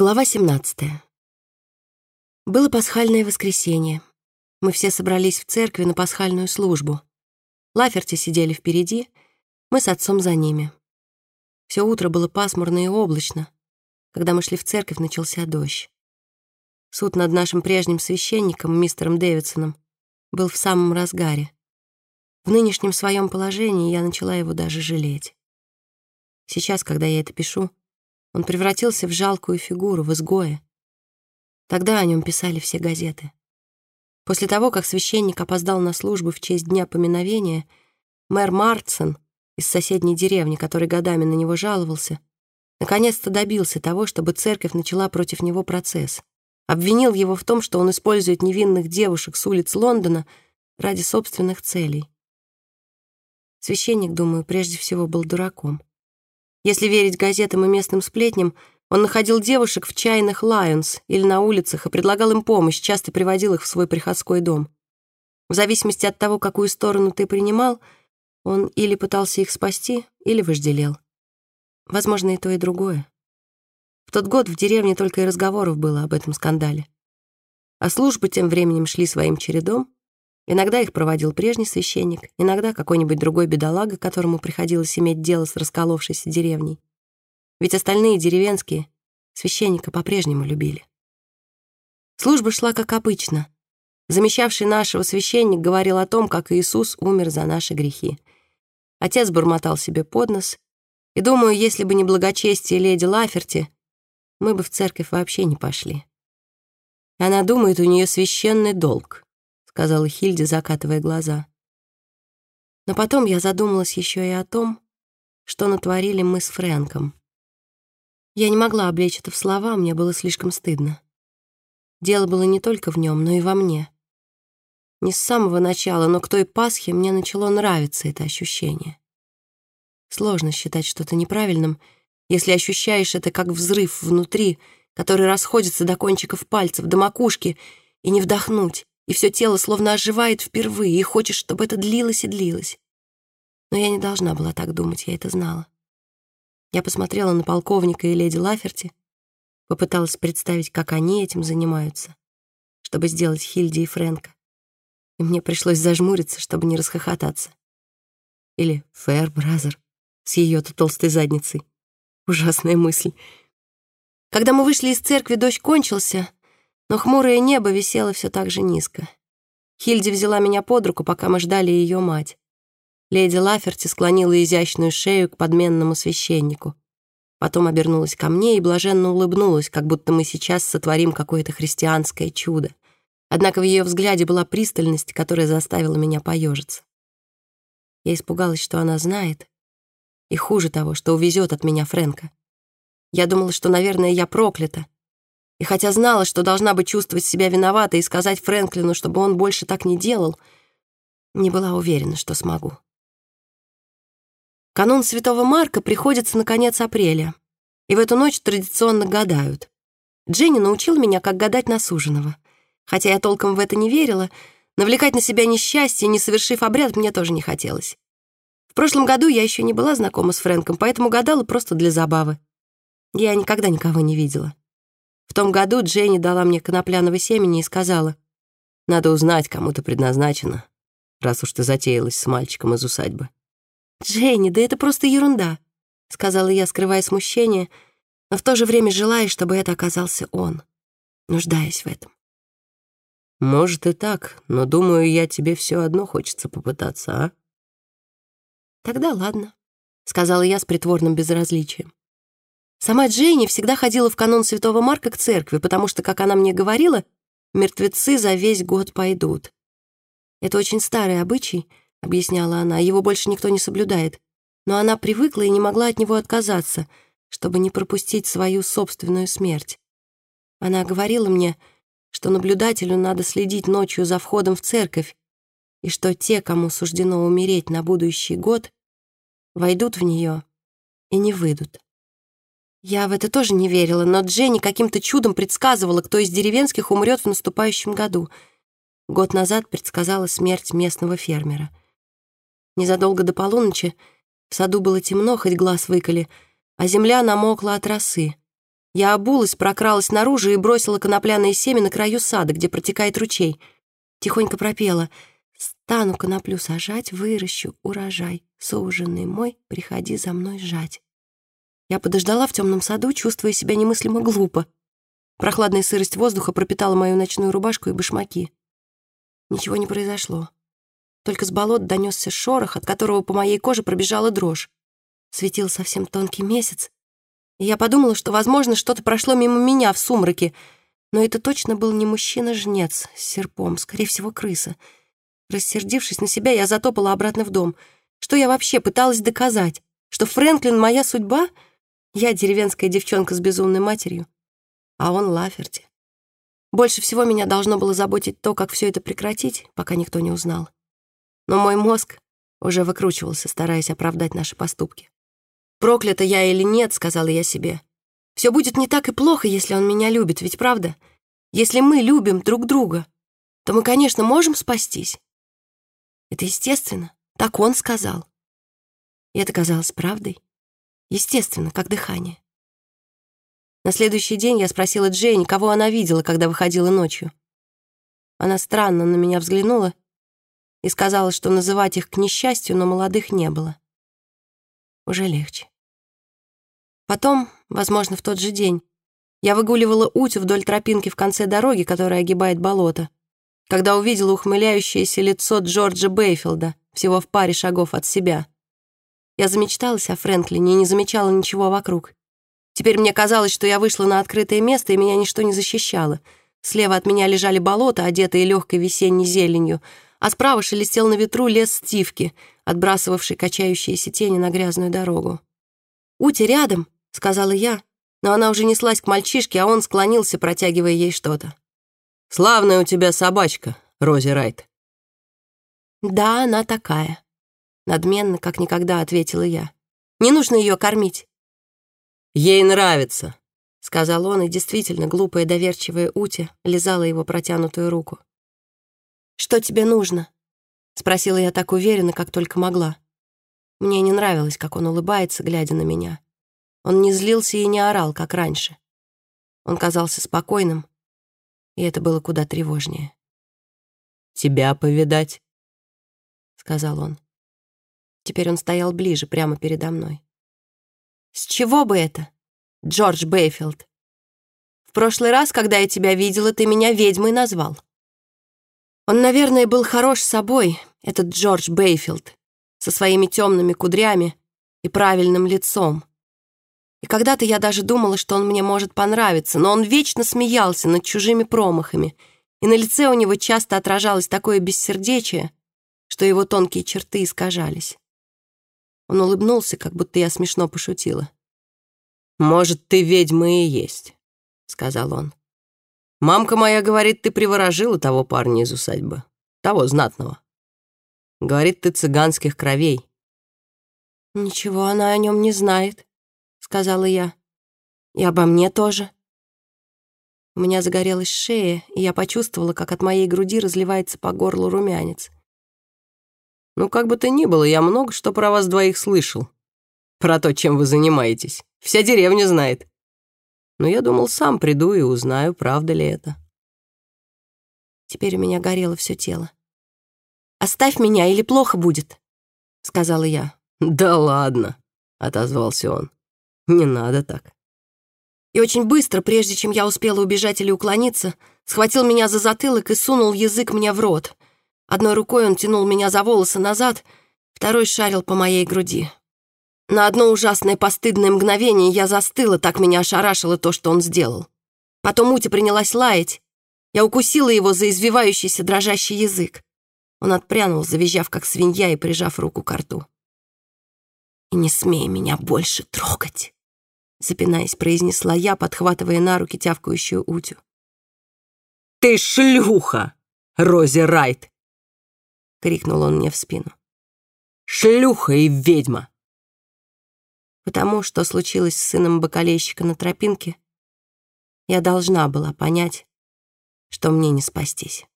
Глава 17. Было пасхальное воскресенье. Мы все собрались в церкви на пасхальную службу. Лаферти сидели впереди, мы с отцом за ними. Все утро было пасмурно и облачно. Когда мы шли в церковь, начался дождь. Суд над нашим прежним священником, мистером Дэвидсоном, был в самом разгаре. В нынешнем своем положении я начала его даже жалеть. Сейчас, когда я это пишу, он превратился в жалкую фигуру, в изгоя. Тогда о нем писали все газеты. После того, как священник опоздал на службу в честь Дня поминовения, мэр Мартсон из соседней деревни, который годами на него жаловался, наконец-то добился того, чтобы церковь начала против него процесс. Обвинил его в том, что он использует невинных девушек с улиц Лондона ради собственных целей. Священник, думаю, прежде всего был дураком. Если верить газетам и местным сплетням, он находил девушек в чайных Лайонс или на улицах и предлагал им помощь, часто приводил их в свой приходской дом. В зависимости от того, какую сторону ты принимал, он или пытался их спасти, или вожделел. Возможно, и то, и другое. В тот год в деревне только и разговоров было об этом скандале. А службы тем временем шли своим чередом, Иногда их проводил прежний священник, иногда какой-нибудь другой бедолага, которому приходилось иметь дело с расколовшейся деревней. Ведь остальные деревенские священника по-прежнему любили. Служба шла как обычно. Замещавший нашего священник говорил о том, как Иисус умер за наши грехи. Отец бормотал себе под нос, и, думаю, если бы не благочестие леди Лаферти, мы бы в церковь вообще не пошли. Она думает, у нее священный долг сказала Хильде, закатывая глаза. Но потом я задумалась еще и о том, что натворили мы с Фрэнком. Я не могла облечь это в слова, мне было слишком стыдно. Дело было не только в нем, но и во мне. Не с самого начала, но к той Пасхе мне начало нравиться это ощущение. Сложно считать что-то неправильным, если ощущаешь это как взрыв внутри, который расходится до кончиков пальцев, до макушки, и не вдохнуть, и все тело словно оживает впервые, и хочешь, чтобы это длилось и длилось. Но я не должна была так думать, я это знала. Я посмотрела на полковника и леди Лаферти, попыталась представить, как они этим занимаются, чтобы сделать Хильди и Фрэнка. И мне пришлось зажмуриться, чтобы не расхохотаться. Или Фэрбразер с ее-то толстой задницей. Ужасная мысль. Когда мы вышли из церкви, дождь кончился, но хмурое небо висело все так же низко. Хильди взяла меня под руку, пока мы ждали ее мать. леди Лаферти склонила изящную шею к подменному священнику. Потом обернулась ко мне и блаженно улыбнулась, как будто мы сейчас сотворим какое-то христианское чудо. Однако в ее взгляде была пристальность, которая заставила меня поежиться. Я испугалась, что она знает, и хуже того, что увезет от меня Фрэнка. Я думала, что, наверное, я проклята, и хотя знала, что должна бы чувствовать себя виноватой и сказать Фрэнклину, чтобы он больше так не делал, не была уверена, что смогу. Канун Святого Марка приходится на конец апреля, и в эту ночь традиционно гадают. Дженни научила меня, как гадать на суженого. Хотя я толком в это не верила, навлекать на себя несчастье, не совершив обряд, мне тоже не хотелось. В прошлом году я еще не была знакома с Фрэнком, поэтому гадала просто для забавы. Я никогда никого не видела. В том году Дженни дала мне конопляного семени и сказала, «Надо узнать, кому ты предназначена, раз уж ты затеялась с мальчиком из усадьбы». «Дженни, да это просто ерунда», — сказала я, скрывая смущение, но в то же время желая, чтобы это оказался он, нуждаясь в этом. «Может и так, но, думаю, я тебе все одно хочется попытаться, а?» «Тогда ладно», — сказала я с притворным безразличием. Сама Джейни всегда ходила в канон Святого Марка к церкви, потому что, как она мне говорила, мертвецы за весь год пойдут. «Это очень старый обычай», — объясняла она, — «его больше никто не соблюдает. Но она привыкла и не могла от него отказаться, чтобы не пропустить свою собственную смерть. Она говорила мне, что наблюдателю надо следить ночью за входом в церковь, и что те, кому суждено умереть на будущий год, войдут в нее и не выйдут. Я в это тоже не верила, но Дженни каким-то чудом предсказывала, кто из деревенских умрет в наступающем году. Год назад предсказала смерть местного фермера. Незадолго до полуночи в саду было темно, хоть глаз выколи, а земля намокла от росы. Я обулась, прокралась наружу и бросила конопляное семя на краю сада, где протекает ручей. Тихонько пропела «Стану коноплю сажать, выращу урожай, соуженный мой, приходи за мной жать». Я подождала в темном саду, чувствуя себя немыслимо глупо. Прохладная сырость воздуха пропитала мою ночную рубашку и башмаки. Ничего не произошло. Только с болот донесся шорох, от которого по моей коже пробежала дрожь. Светил совсем тонкий месяц, и я подумала, что, возможно, что-то прошло мимо меня в сумраке, но это точно был не мужчина-жнец с серпом, скорее всего, крыса. Рассердившись на себя, я затопала обратно в дом. Что я вообще пыталась доказать? Что Фрэнклин — моя судьба? Я деревенская девчонка с безумной матерью, а он Лаферти. Больше всего меня должно было заботить то, как все это прекратить, пока никто не узнал. Но мой мозг уже выкручивался, стараясь оправдать наши поступки. «Проклята я или нет», — сказала я себе. «Все будет не так и плохо, если он меня любит, ведь правда? Если мы любим друг друга, то мы, конечно, можем спастись». Это естественно, так он сказал. И это казалось правдой. Естественно, как дыхание. На следующий день я спросила Джейн, кого она видела, когда выходила ночью. Она странно на меня взглянула и сказала, что называть их к несчастью, но молодых не было. Уже легче. Потом, возможно, в тот же день, я выгуливала Утю вдоль тропинки в конце дороги, которая огибает болото, когда увидела ухмыляющееся лицо Джорджа Бейфилда всего в паре шагов от себя. Я замечталась о Фрэнклине и не замечала ничего вокруг. Теперь мне казалось, что я вышла на открытое место, и меня ничто не защищало. Слева от меня лежали болота, одетые легкой весенней зеленью, а справа шелестел на ветру лес стивки, отбрасывавший качающиеся тени на грязную дорогу. «Ути рядом», — сказала я, но она уже неслась к мальчишке, а он склонился, протягивая ей что-то. «Славная у тебя собачка, Рози Райт». «Да, она такая», — надменно, как никогда, ответила я. «Не нужно ее кормить. Ей нравится», — сказал он, и действительно глупая доверчивая Ути лизала его протянутую руку. «Что тебе нужно?» — спросила я так уверенно, как только могла. Мне не нравилось, как он улыбается, глядя на меня. Он не злился и не орал, как раньше. Он казался спокойным, и это было куда тревожнее. «Тебя повидать», — сказал он. Теперь он стоял ближе, прямо передо мной. «С чего бы это, Джордж Бейфилд? В прошлый раз, когда я тебя видела, ты меня ведьмой назвал». Он, наверное, был хорош собой, этот Джордж Бейфилд, со своими темными кудрями и правильным лицом. И когда-то я даже думала, что он мне может понравиться, но он вечно смеялся над чужими промахами, и на лице у него часто отражалось такое бессердечие, что его тонкие черты искажались. Он улыбнулся, как будто я смешно пошутила. «Может, ты ведьма и есть», — сказал он. «Мамка моя говорит, ты приворожила того парня из усадьбы, того знатного. Говорит, ты цыганских кровей». «Ничего она о нем не знает», — сказала я. «И обо мне тоже». У меня загорелась шея, и я почувствовала, как от моей груди разливается по горлу румянец. Ну, как бы то ни было, я много что про вас двоих слышал. Про то, чем вы занимаетесь. Вся деревня знает. Но я думал, сам приду и узнаю, правда ли это. Теперь у меня горело все тело. «Оставь меня, или плохо будет», — сказала я. «Да ладно», — отозвался он. «Не надо так». И очень быстро, прежде чем я успела убежать или уклониться, схватил меня за затылок и сунул язык мне в рот — Одной рукой он тянул меня за волосы назад, второй шарил по моей груди. На одно ужасное постыдное мгновение я застыла, так меня ошарашило то, что он сделал. Потом Ути принялась лаять. Я укусила его за извивающийся дрожащий язык. Он отпрянул, завизжав, как свинья, и прижав руку к рту. «И не смей меня больше трогать!» Запинаясь, произнесла я, подхватывая на руки тявкающую Утю. «Ты шлюха, Рози Райт!» — крикнул он мне в спину. «Шлюха и ведьма!» Потому что случилось с сыном бокалейщика на тропинке, я должна была понять, что мне не спастись.